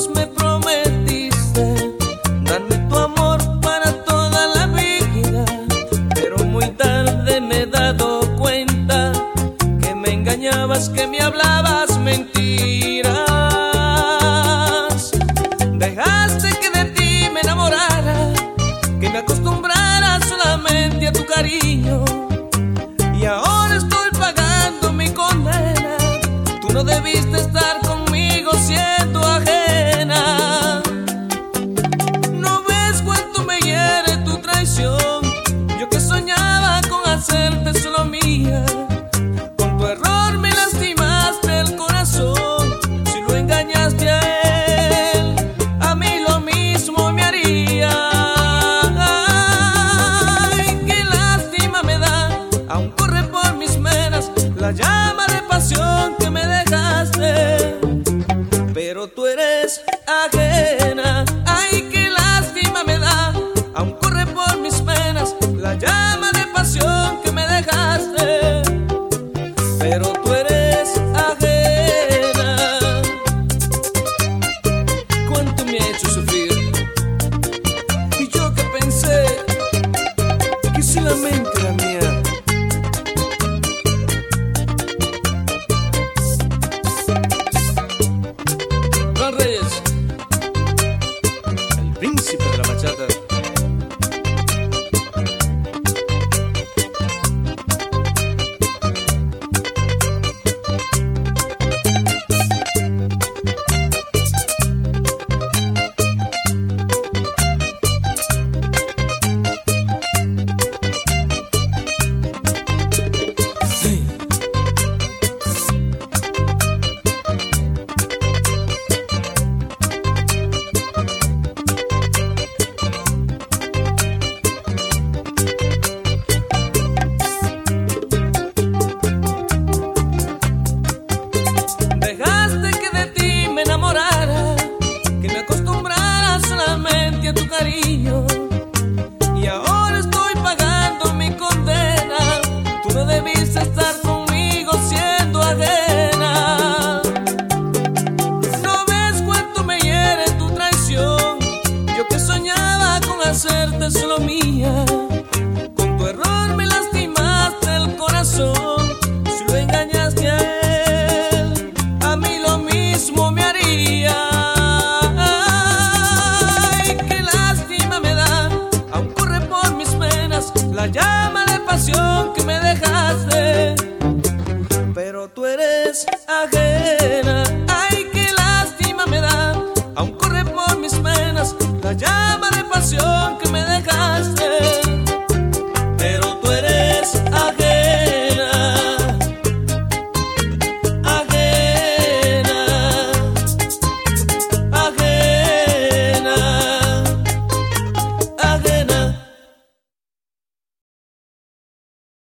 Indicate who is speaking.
Speaker 1: Dios me hacerte solo mía. la mía. Juan Reyes, el príncipe de la bachata. es mía. Con tu error me lastimaste el corazón. Si lo engañaste a él, a mí lo mismo me haría. Ay, qué lástima me da, aún corre por mis venas la llama de pasión que me dejaste. Pero tú eres ajena.